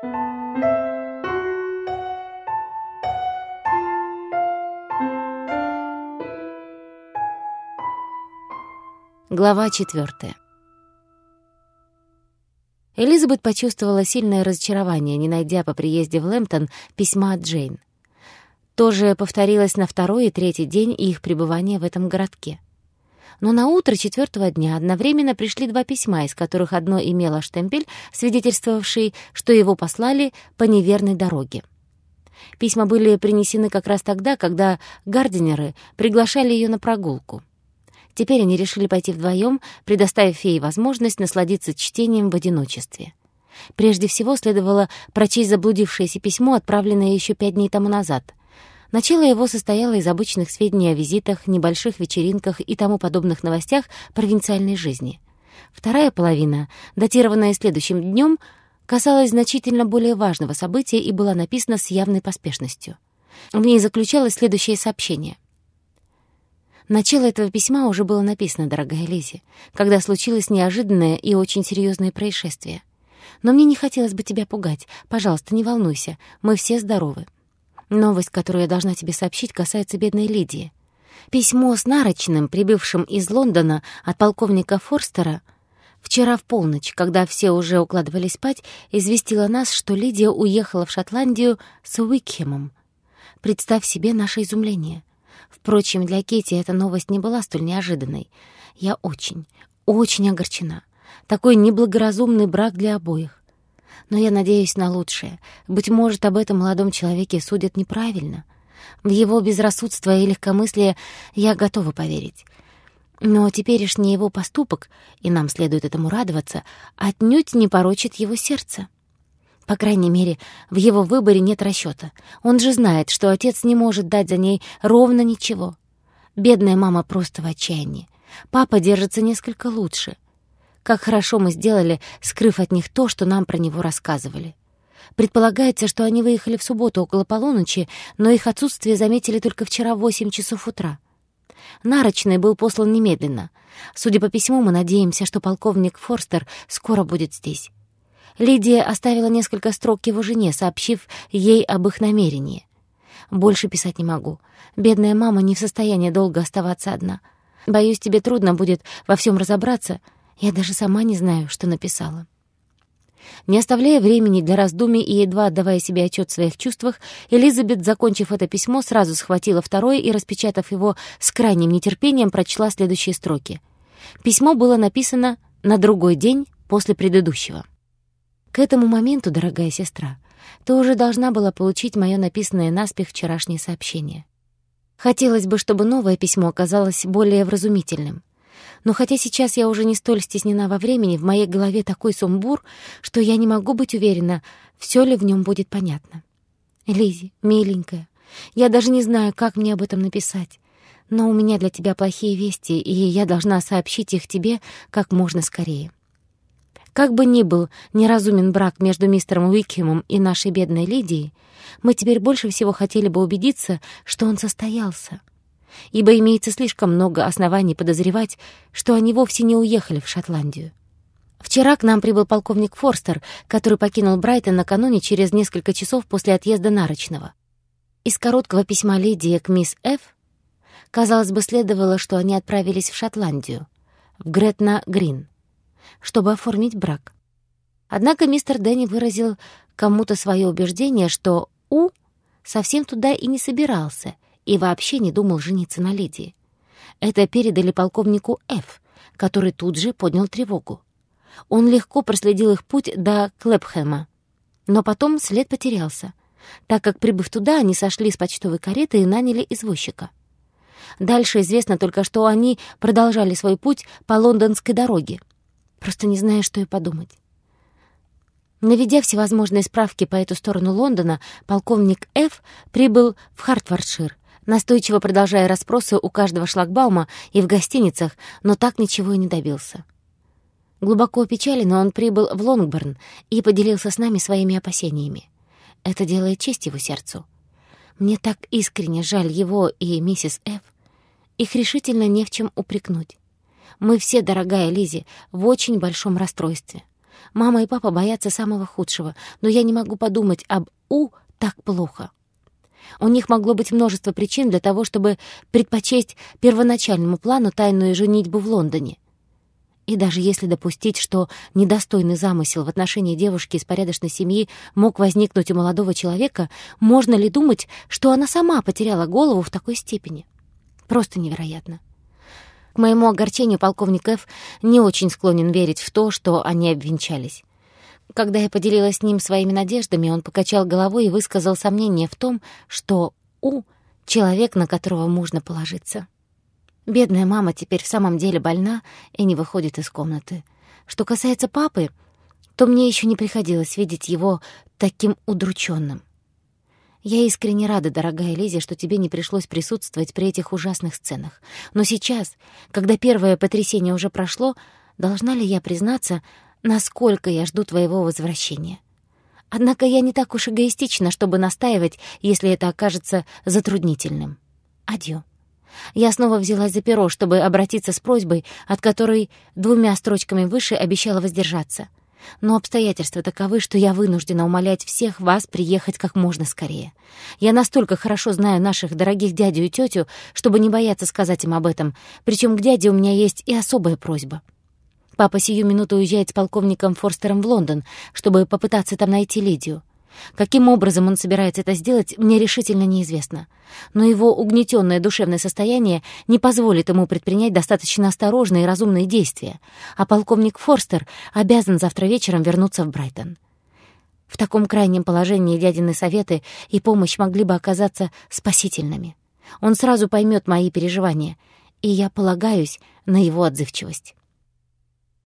Глава четвертая. Элизабет почувствовала сильное разочарование, не найдя по приезде в Лэмптон письма от Джейн. То же повторилось на второй и третий день их пребывания в этом городке. Но на утро четвертого дня одновременно пришли два письма, из которых одно имело штемпель, свидетельствовавший, что его послали по неверной дороге. Письма были принесены как раз тогда, когда гардинеры приглашали ее на прогулку. Теперь они решили пойти вдвоем, предоставив фее возможность насладиться чтением в одиночестве. Прежде всего следовало прочесть заблудившееся письмо, отправленное еще пять дней тому назад. Начало его состояло из обычных сведений о визитах, небольших вечеринках и тому подобных новостях провинциальной жизни. Вторая половина, датированная следующим днем, касалась значительно более важного события и была написана с явной поспешностью. В ней заключалось следующее сообщение — Начало этого письма уже было написано, дорогая Лизи, когда случилось неожиданное и очень серьезное происшествие. Но мне не хотелось бы тебя пугать. Пожалуйста, не волнуйся, мы все здоровы. Новость, которую я должна тебе сообщить, касается бедной Лидии. Письмо с нарочным, прибывшим из Лондона от полковника Форстера, вчера в полночь, когда все уже укладывались спать, известило нас, что Лидия уехала в Шотландию с Уикхемом. Представь себе наше изумление. Впрочем, для Кити эта новость не была столь неожиданной. Я очень, очень огорчена. Такой неблагоразумный брак для обоих. Но я надеюсь на лучшее. Быть может, об этом молодом человеке судят неправильно. В его безрассудство и легкомыслие я готова поверить. Но теперешний его поступок, и нам следует этому радоваться, отнюдь не порочит его сердце. По крайней мере, в его выборе нет расчета. Он же знает, что отец не может дать за ней ровно ничего. Бедная мама просто в отчаянии. Папа держится несколько лучше. Как хорошо мы сделали, скрыв от них то, что нам про него рассказывали. Предполагается, что они выехали в субботу около полуночи, но их отсутствие заметили только вчера в восемь часов утра. Нарочный был послан немедленно. Судя по письму, мы надеемся, что полковник Форстер скоро будет здесь. Лидия оставила несколько строк его жене, сообщив ей об их намерении. «Больше писать не могу. Бедная мама не в состоянии долго оставаться одна. Боюсь, тебе трудно будет во всем разобраться. Я даже сама не знаю, что написала». Не оставляя времени для раздумий и едва отдавая себе отчет в своих чувствах, Элизабет, закончив это письмо, сразу схватила второе и, распечатав его с крайним нетерпением, прочла следующие строки. Письмо было написано на другой день после предыдущего. К этому моменту, дорогая сестра, ты уже должна была получить мое написанное наспех вчерашнее сообщение. Хотелось бы, чтобы новое письмо оказалось более вразумительным. Но хотя сейчас я уже не столь стеснена во времени, в моей голове такой сумбур, что я не могу быть уверена, все ли в нем будет понятно. Лизи, миленькая, я даже не знаю, как мне об этом написать. Но у меня для тебя плохие вести, и я должна сообщить их тебе как можно скорее. Как бы ни был неразумен брак между мистером Уикхемом и нашей бедной Лидией, мы теперь больше всего хотели бы убедиться, что он состоялся. Ибо имеется слишком много оснований подозревать, что они вовсе не уехали в Шотландию. Вчера к нам прибыл полковник Форстер, который покинул Брайтон накануне через несколько часов после отъезда Нарочного. Из короткого письма Лидии к мисс Ф. казалось бы, следовало, что они отправились в Шотландию, в Гретна-Грин чтобы оформить брак. Однако мистер Дэнни выразил кому-то свое убеждение, что У совсем туда и не собирался и вообще не думал жениться на Лидии. Это передали полковнику Ф, который тут же поднял тревогу. Он легко проследил их путь до Клэпхэма, но потом след потерялся, так как, прибыв туда, они сошли с почтовой кареты и наняли извозчика. Дальше известно только, что они продолжали свой путь по лондонской дороге, Просто не знаю, что и подумать. Наведя всевозможные справки по эту сторону Лондона, полковник Ф. прибыл в Хартфордшир, настойчиво продолжая расспросы у каждого шлагбаума и в гостиницах, но так ничего и не добился. Глубоко опечален, он прибыл в Лонгборн и поделился с нами своими опасениями. Это делает честь его сердцу. Мне так искренне жаль его и миссис Ф. Их решительно не в чем упрекнуть. Мы все, дорогая Лизи, в очень большом расстройстве. Мама и папа боятся самого худшего, но я не могу подумать об У так плохо. У них могло быть множество причин для того, чтобы предпочесть первоначальному плану тайную женитьбу в Лондоне. И даже если допустить, что недостойный замысел в отношении девушки из порядочной семьи мог возникнуть у молодого человека, можно ли думать, что она сама потеряла голову в такой степени? Просто невероятно. К моему огорчению полковник Ф. не очень склонен верить в то, что они обвенчались. Когда я поделилась с ним своими надеждами, он покачал головой и высказал сомнение в том, что У — человек, на которого можно положиться. Бедная мама теперь в самом деле больна и не выходит из комнаты. Что касается папы, то мне еще не приходилось видеть его таким удрученным. Я искренне рада, дорогая Лиза, что тебе не пришлось присутствовать при этих ужасных сценах. Но сейчас, когда первое потрясение уже прошло, должна ли я признаться, насколько я жду твоего возвращения? Однако я не так уж эгоистична, чтобы настаивать, если это окажется затруднительным. Адьё. Я снова взялась за перо, чтобы обратиться с просьбой, от которой двумя строчками выше обещала воздержаться. Но обстоятельства таковы, что я вынуждена умолять всех вас приехать как можно скорее. Я настолько хорошо знаю наших дорогих дядю и тетю, чтобы не бояться сказать им об этом, причем к дяде у меня есть и особая просьба. Папа сию минуту уезжает с полковником Форстером в Лондон, чтобы попытаться там найти Лидию. Каким образом он собирается это сделать, мне решительно неизвестно. Но его угнетенное душевное состояние не позволит ему предпринять достаточно осторожные и разумные действия, а полковник Форстер обязан завтра вечером вернуться в Брайтон. В таком крайнем положении дядины советы и помощь могли бы оказаться спасительными. Он сразу поймет мои переживания, и я полагаюсь на его отзывчивость.